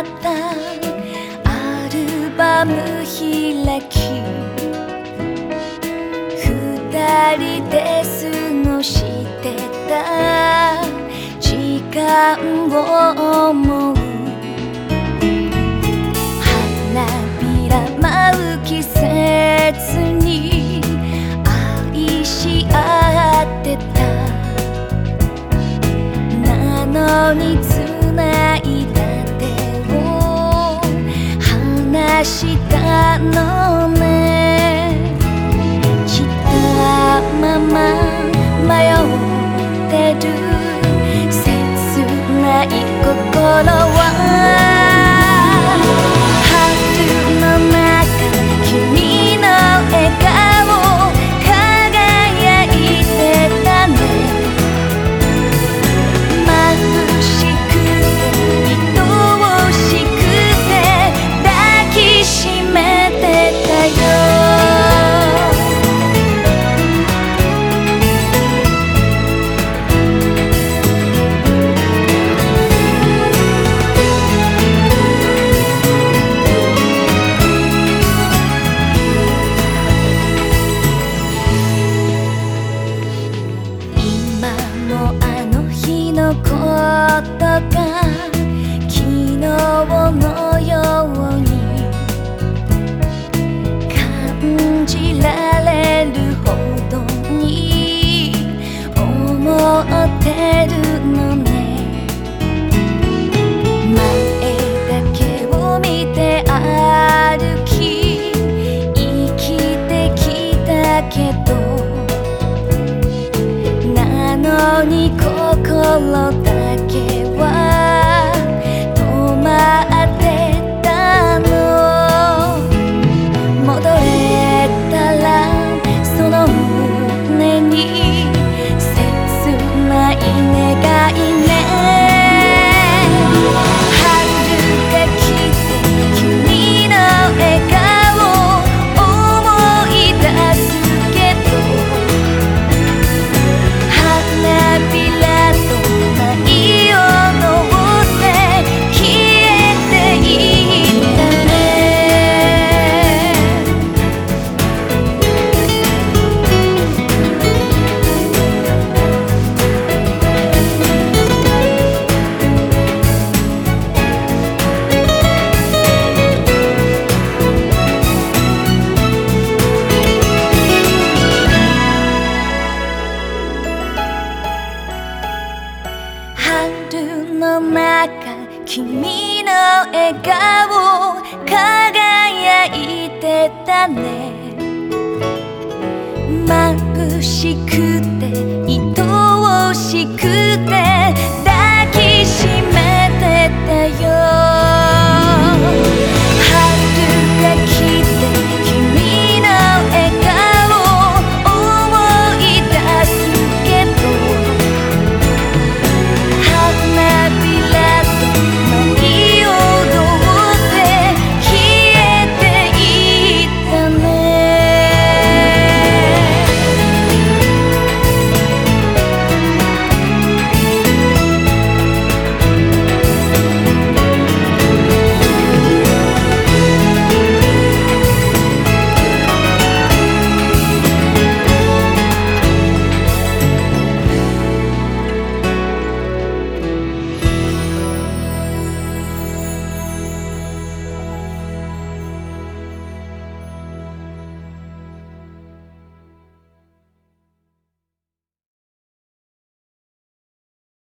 った。アルバム開き。二人で過ごしてた。時間を思う。がしたのねたまま迷ってる。切ない心は。ことが昨日のの中君の笑顔輝いてたね。眩しくて愛おしくて